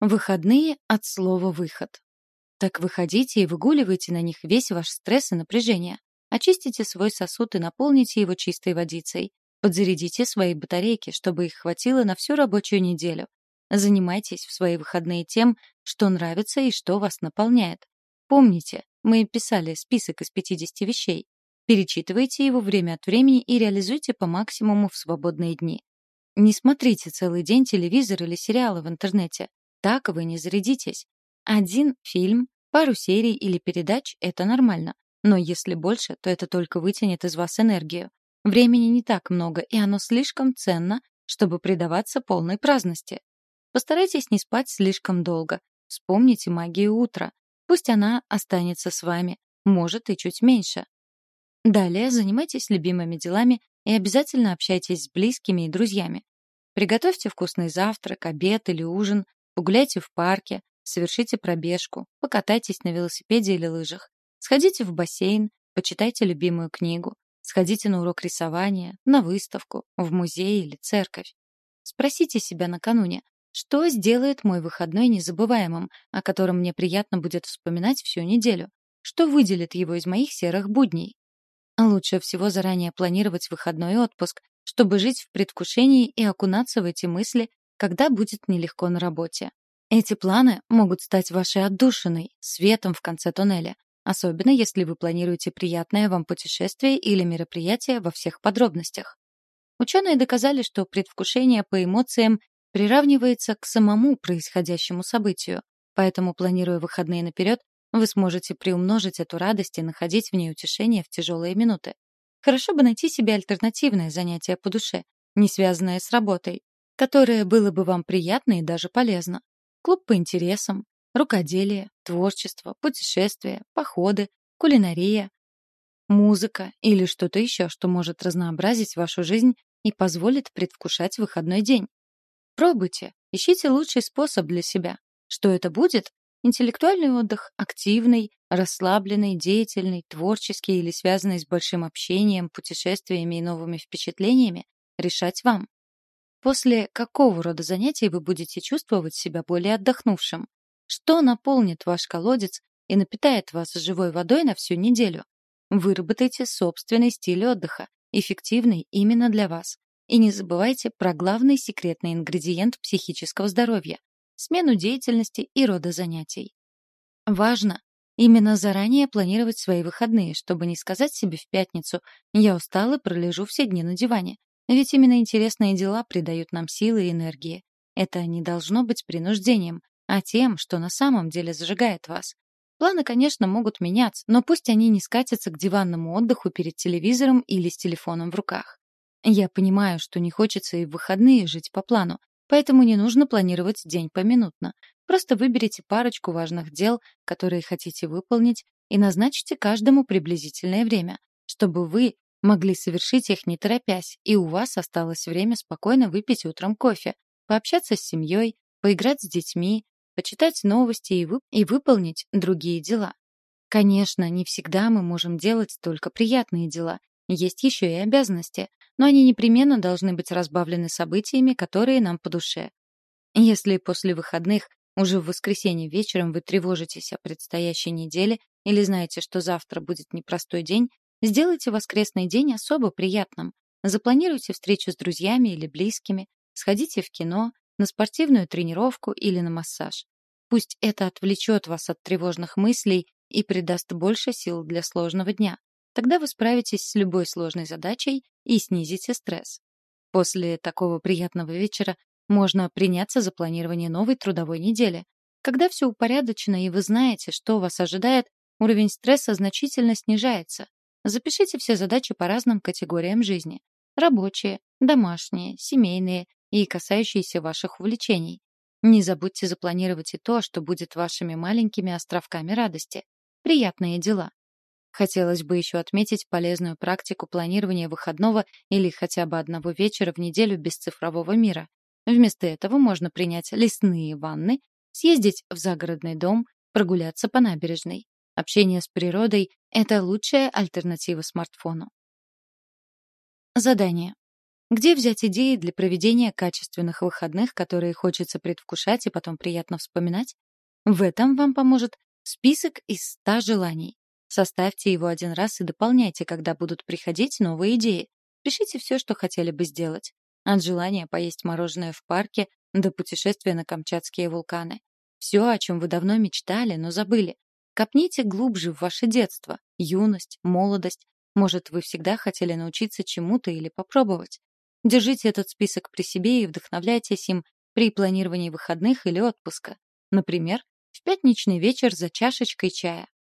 Выходные от слова «выход». Так выходите и выгуливайте на них весь ваш стресс и напряжение. Очистите свой сосуд и наполните его чистой водицей. Подзарядите свои батарейки, чтобы их хватило на всю рабочую неделю. Занимайтесь в свои выходные тем, что нравится и что вас наполняет. Помните, мы писали список из 50 вещей. Перечитывайте его время от времени и реализуйте по максимуму в свободные дни. Не смотрите целый день телевизор или сериалы в интернете. Так вы не зарядитесь. Один фильм, пару серий или передач — это нормально. Но если больше, то это только вытянет из вас энергию. Времени не так много, и оно слишком ценно, чтобы предаваться полной праздности. Постарайтесь не спать слишком долго. Вспомните магию утра. Пусть она останется с вами, может и чуть меньше. Далее занимайтесь любимыми делами и обязательно общайтесь с близкими и друзьями. Приготовьте вкусный завтрак, обед или ужин, погуляйте в парке, совершите пробежку, покатайтесь на велосипеде или лыжах, сходите в бассейн, почитайте любимую книгу, сходите на урок рисования, на выставку, в музей или церковь. Спросите себя накануне, что сделает мой выходной незабываемым, о котором мне приятно будет вспоминать всю неделю? Что выделит его из моих серых будней? Лучше всего заранее планировать выходной отпуск, чтобы жить в предвкушении и окунаться в эти мысли, когда будет нелегко на работе. Эти планы могут стать вашей отдушиной, светом в конце туннеля, особенно если вы планируете приятное вам путешествие или мероприятие во всех подробностях. Ученые доказали, что предвкушение по эмоциям приравнивается к самому происходящему событию, поэтому, планируя выходные наперед, вы сможете приумножить эту радость и находить в ней утешение в тяжелые минуты. Хорошо бы найти себе альтернативное занятие по душе, не связанное с работой, которое было бы вам приятно и даже полезно. Клуб по интересам, рукоделие, творчество, путешествия, походы, кулинария, музыка или что-то еще, что может разнообразить вашу жизнь и позволит предвкушать выходной день. Пробуйте, ищите лучший способ для себя. Что это будет? Интеллектуальный отдых, активный, расслабленный, деятельный, творческий или связанный с большим общением, путешествиями и новыми впечатлениями, решать вам. После какого рода занятий вы будете чувствовать себя более отдохнувшим? Что наполнит ваш колодец и напитает вас живой водой на всю неделю? Выработайте собственный стиль отдыха, эффективный именно для вас. И не забывайте про главный секретный ингредиент психического здоровья — смену деятельности и рода занятий. Важно именно заранее планировать свои выходные, чтобы не сказать себе в пятницу «я устал и пролежу все дни на диване». Ведь именно интересные дела придают нам силы и энергии. Это не должно быть принуждением, а тем, что на самом деле зажигает вас. Планы, конечно, могут меняться, но пусть они не скатятся к диванному отдыху перед телевизором или с телефоном в руках. Я понимаю, что не хочется и в выходные жить по плану, поэтому не нужно планировать день поминутно. Просто выберите парочку важных дел, которые хотите выполнить, и назначьте каждому приблизительное время, чтобы вы могли совершить их не торопясь, и у вас осталось время спокойно выпить утром кофе, пообщаться с семьей, поиграть с детьми, почитать новости и, вып и выполнить другие дела. Конечно, не всегда мы можем делать только приятные дела. Есть еще и обязанности, но они непременно должны быть разбавлены событиями, которые нам по душе. Если после выходных уже в воскресенье вечером вы тревожитесь о предстоящей неделе или знаете, что завтра будет непростой день, сделайте воскресный день особо приятным. Запланируйте встречу с друзьями или близкими, сходите в кино, на спортивную тренировку или на массаж. Пусть это отвлечет вас от тревожных мыслей и придаст больше сил для сложного дня. Тогда вы справитесь с любой сложной задачей и снизите стресс. После такого приятного вечера можно приняться за планирование новой трудовой недели. Когда все упорядочено и вы знаете, что вас ожидает, уровень стресса значительно снижается. Запишите все задачи по разным категориям жизни. Рабочие, домашние, семейные и касающиеся ваших увлечений. Не забудьте запланировать и то, что будет вашими маленькими островками радости. Приятные дела. Хотелось бы еще отметить полезную практику планирования выходного или хотя бы одного вечера в неделю без цифрового мира. Вместо этого можно принять лесные ванны, съездить в загородный дом, прогуляться по набережной. Общение с природой — это лучшая альтернатива смартфону. Задание. Где взять идеи для проведения качественных выходных, которые хочется предвкушать и потом приятно вспоминать? В этом вам поможет список из 100 желаний. Составьте его один раз и дополняйте, когда будут приходить новые идеи. Пишите все, что хотели бы сделать. От желания поесть мороженое в парке до путешествия на Камчатские вулканы. Все, о чем вы давно мечтали, но забыли. Копните глубже в ваше детство, юность, молодость. Может, вы всегда хотели научиться чему-то или попробовать. Держите этот список при себе и вдохновляйтесь им при планировании выходных или отпуска. Например, в пятничный вечер за чашечкой чая.